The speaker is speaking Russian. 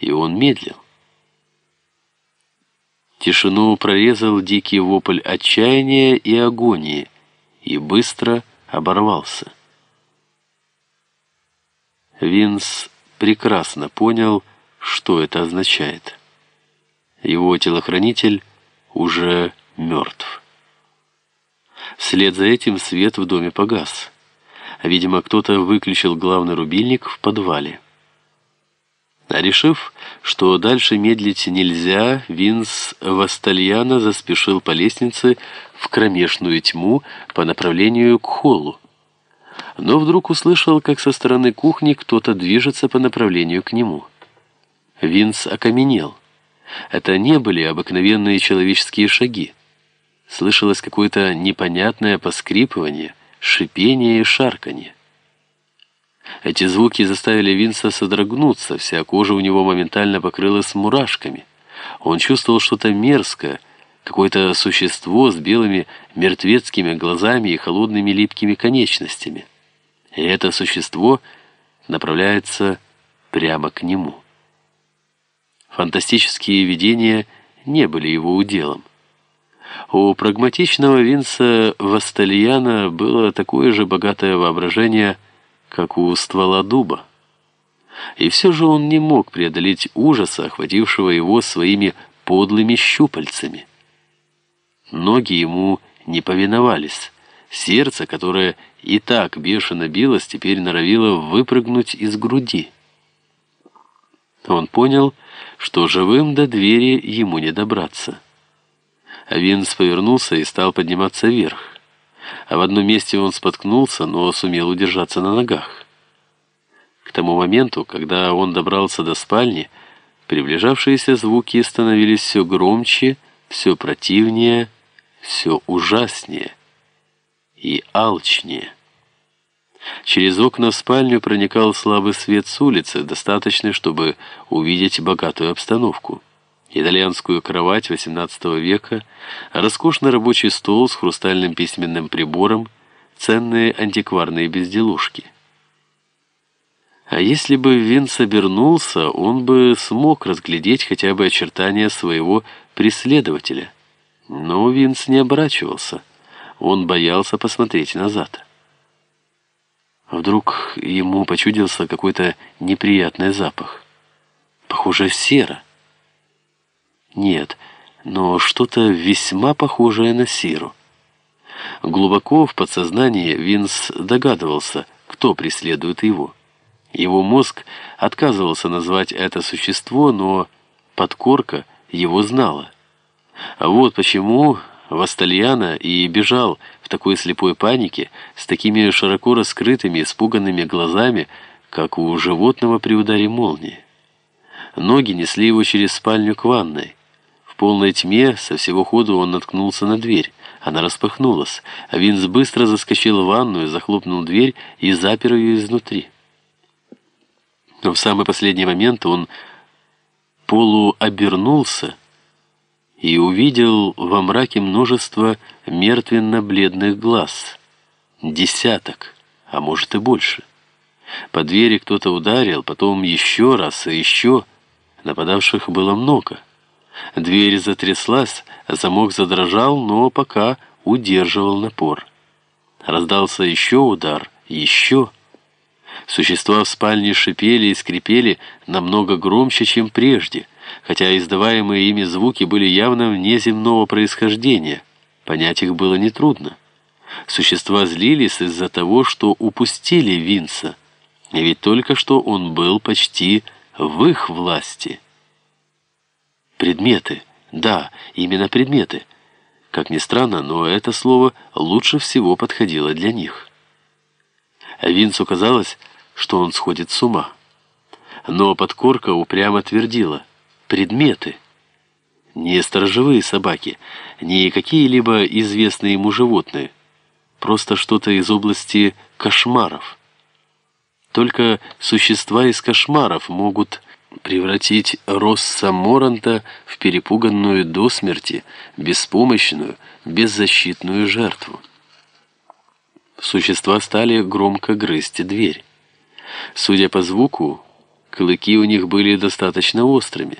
и он медлил. Тишину прорезал дикий вопль отчаяния и агонии и быстро оборвался. Винс прекрасно понял, что это означает. Его телохранитель уже мертв. Вслед за этим свет в доме погас. Видимо, кто-то выключил главный рубильник в подвале. А решив, что дальше медлить нельзя, Винс Вастальяна заспешил по лестнице в кромешную тьму по направлению к холлу. Но вдруг услышал, как со стороны кухни кто-то движется по направлению к нему. Винс окаменел. Это не были обыкновенные человеческие шаги. Слышалось какое-то непонятное поскрипывание, шипение и шарканье. Эти звуки заставили Винса содрогнуться, вся кожа у него моментально покрылась мурашками. Он чувствовал что-то мерзкое, какое-то существо с белыми мертвецкими глазами и холодными липкими конечностями. И это существо направляется прямо к нему. Фантастические видения не были его уделом. У прагматичного Винса Вастальяна было такое же богатое воображение – как у ствола дуба. И все же он не мог преодолеть ужаса, охватившего его своими подлыми щупальцами. Ноги ему не повиновались. Сердце, которое и так бешено билось, теперь норовило выпрыгнуть из груди. Он понял, что живым до двери ему не добраться. Винс повернулся и стал подниматься вверх а в одном месте он споткнулся, но сумел удержаться на ногах. К тому моменту, когда он добрался до спальни, приближавшиеся звуки становились все громче, все противнее, все ужаснее и алчнее. Через окна в спальню проникал слабый свет с улицы, достаточный, чтобы увидеть богатую обстановку итальянскую кровать XVIII века, роскошный рабочий стол с хрустальным письменным прибором, ценные антикварные безделушки. А если бы Винс обернулся, он бы смог разглядеть хотя бы очертания своего преследователя. Но Винс не оборачивался. Он боялся посмотреть назад. Вдруг ему почудился какой-то неприятный запах. Похоже, сера. Нет, но что-то весьма похожее на Сиру. Глубоко в подсознании Винс догадывался, кто преследует его. Его мозг отказывался назвать это существо, но подкорка его знала. А вот почему Вастальяна и бежал в такой слепой панике, с такими широко раскрытыми, испуганными глазами, как у животного при ударе молнии. Ноги несли его через спальню к ванной полной тьме со всего ходу он наткнулся на дверь. Она распахнулась, а Винс быстро заскочил в ванную, захлопнул дверь и запер ее изнутри. Но в самый последний момент он полуобернулся и увидел во мраке множество мертвенно-бледных глаз. Десяток, а может и больше. По двери кто-то ударил, потом еще раз и еще. Нападавших было много. Дверь затряслась, замок задрожал, но пока удерживал напор. Раздался еще удар, еще. Существа в спальне шипели и скрипели намного громче, чем прежде, хотя издаваемые ими звуки были явно внеземного происхождения. Понять их было нетрудно. Существа злились из-за того, что упустили Винса, ведь только что он был почти в их власти. Предметы. Да, именно предметы. Как ни странно, но это слово лучше всего подходило для них. Винсу казалось, что он сходит с ума. Но подкорка упрямо твердила. Предметы. Не сторожевые собаки, не какие-либо известные ему животные. Просто что-то из области кошмаров. Только существа из кошмаров могут превратить Росса Моранта в перепуганную до смерти, беспомощную, беззащитную жертву. Существа стали громко грызть дверь. Судя по звуку, Клыки у них были достаточно острыми.